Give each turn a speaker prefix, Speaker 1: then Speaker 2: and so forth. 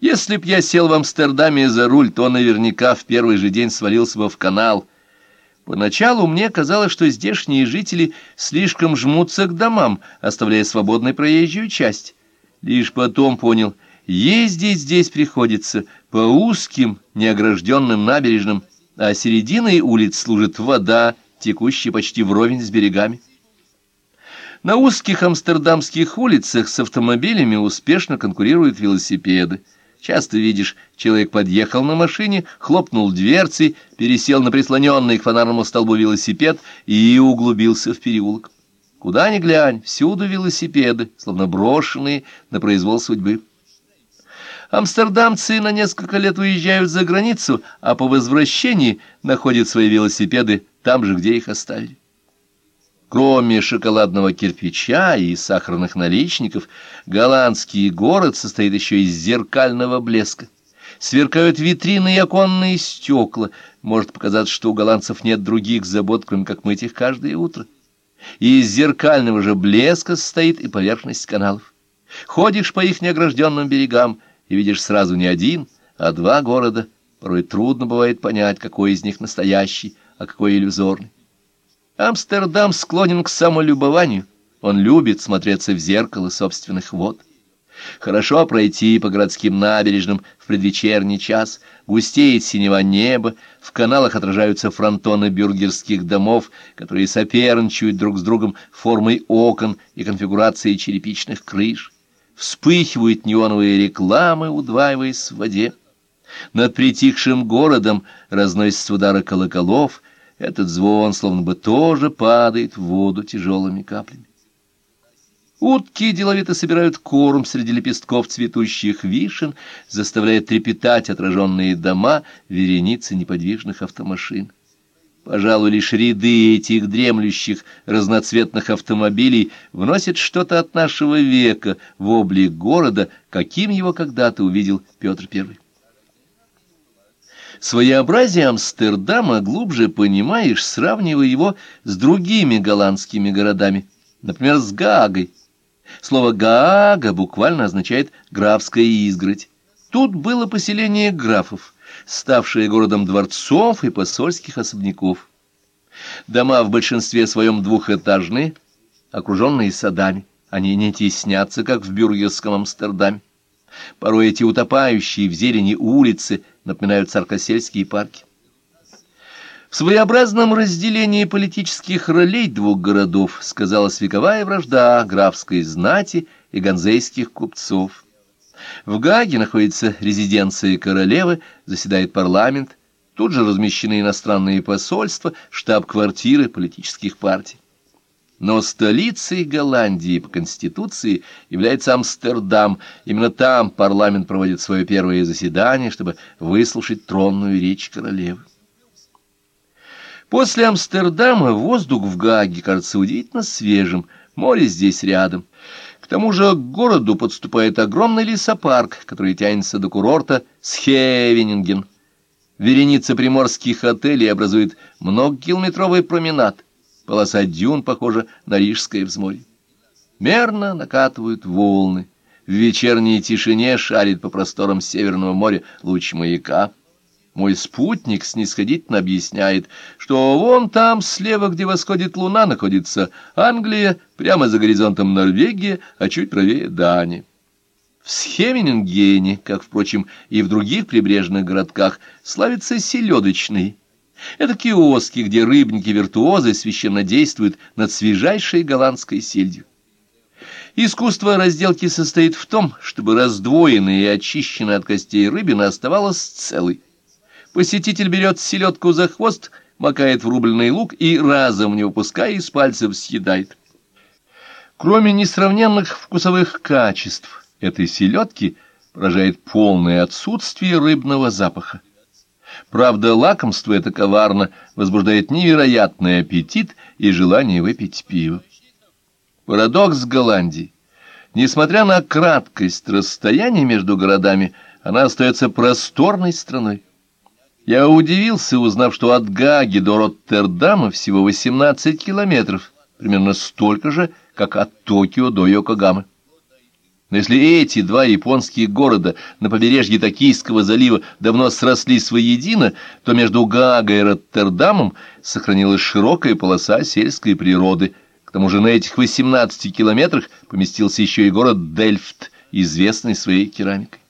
Speaker 1: Если б я сел в Амстердаме за руль, то наверняка в первый же день свалился бы в канал. Поначалу мне казалось, что здешние жители слишком жмутся к домам, оставляя свободной проезжую часть. Лишь потом понял, ездить здесь приходится по узким, неогражденным набережным, а серединой улиц служит вода, текущая почти вровень с берегами. На узких амстердамских улицах с автомобилями успешно конкурируют велосипеды. Часто видишь, человек подъехал на машине, хлопнул дверцей, пересел на прислоненный к фонарному столбу велосипед и углубился в переулок. Куда ни глянь, всюду велосипеды, словно брошенные на произвол судьбы. Амстердамцы на несколько лет уезжают за границу, а по возвращении находят свои велосипеды там же, где их оставили. Кроме шоколадного кирпича и сахарных наличников, голландский город состоит еще из зеркального блеска. Сверкают витрины и оконные стекла. Может показаться, что у голландцев нет других забот, кроме как мыть их каждое утро. И из зеркального же блеска состоит и поверхность каналов. Ходишь по их неогражденным берегам и видишь сразу не один, а два города. Порой трудно бывает понять, какой из них настоящий, а какой иллюзорный. Амстердам склонен к самолюбованию. Он любит смотреться в зеркало собственных вод. Хорошо пройти по городским набережным в предвечерний час, густеет синего неба, в каналах отражаются фронтоны бюргерских домов, которые соперничают друг с другом формой окон и конфигурацией черепичных крыш. Вспыхивают неоновые рекламы, удваиваясь в воде. Над притихшим городом разносятся удары колоколов, этот звон словно бы тоже падает в воду тяжелыми каплями. Утки деловито собирают корм среди лепестков цветущих вишен, заставляя трепетать отраженные дома вереницы неподвижных автомашин. Пожалуй, лишь ряды этих дремлющих разноцветных автомобилей вносят что-то от нашего века в облик города, каким его когда-то увидел Петр Первый. Своеобразие Амстердама глубже понимаешь, сравнивая его с другими голландскими городами, например, с Гаагой. Слово «Гаага» буквально означает «графская изгородь». Тут было поселение графов, ставшее городом дворцов и посольских особняков. Дома в большинстве своем двухэтажные, окруженные садами. Они не теснятся, как в бюргерском Амстердаме. Порой эти утопающие в зелени улицы напоминают царкосельские парки. В своеобразном разделении политических ролей двух городов сказалась вековая вражда графской знати и ганзейских купцов. В Гаге находится резиденция королевы, заседает парламент, тут же размещены иностранные посольства, штаб-квартиры политических партий. Но столицей Голландии по Конституции является Амстердам. Именно там парламент проводит свое первое заседание, чтобы выслушать тронную речь королевы. После Амстердама воздух в Гааге кажется удивительно свежим, море здесь рядом. К тому же к городу подступает огромный лесопарк, который тянется до курорта Схевенинген. Вереница приморских отелей образует многокилометровый променад. Полоса дюн похожа на Рижское взморье. Мерно накатывают волны. В вечерней тишине шарит по просторам Северного моря луч маяка. Мой спутник снисходительно объясняет, что вон там, слева, где восходит луна, находится Англия, прямо за горизонтом Норвегия, а чуть правее Дания. В Схеменингене, как, впрочем, и в других прибрежных городках, славится селедочный это киоски, где рыбники-виртуозы священно действуют над свежайшей голландской сельдью. Искусство разделки состоит в том, чтобы раздвоенная и очищенная от костей рыбина оставалась целой. Посетитель берет селедку за хвост, макает в рубленый лук и, разом не выпуская из пальцев, съедает. Кроме несравненных вкусовых качеств этой селедки, поражает полное отсутствие рыбного запаха. Правда, лакомство это коварно возбуждает невероятный аппетит и желание выпить пиво. Парадокс Голландии. Несмотря на краткость расстояния между городами, она остается просторной страной. Я удивился, узнав, что от Гаги до Роттердама всего 18 километров, примерно столько же, как от Токио до Йокогамы. Но если эти два японских города на побережье Токийского залива давно срослись воедино, то между Гаагой и Роттердамом сохранилась широкая полоса сельской природы. К тому же на этих 18 километрах поместился еще и город Дельфт, известный своей керамикой.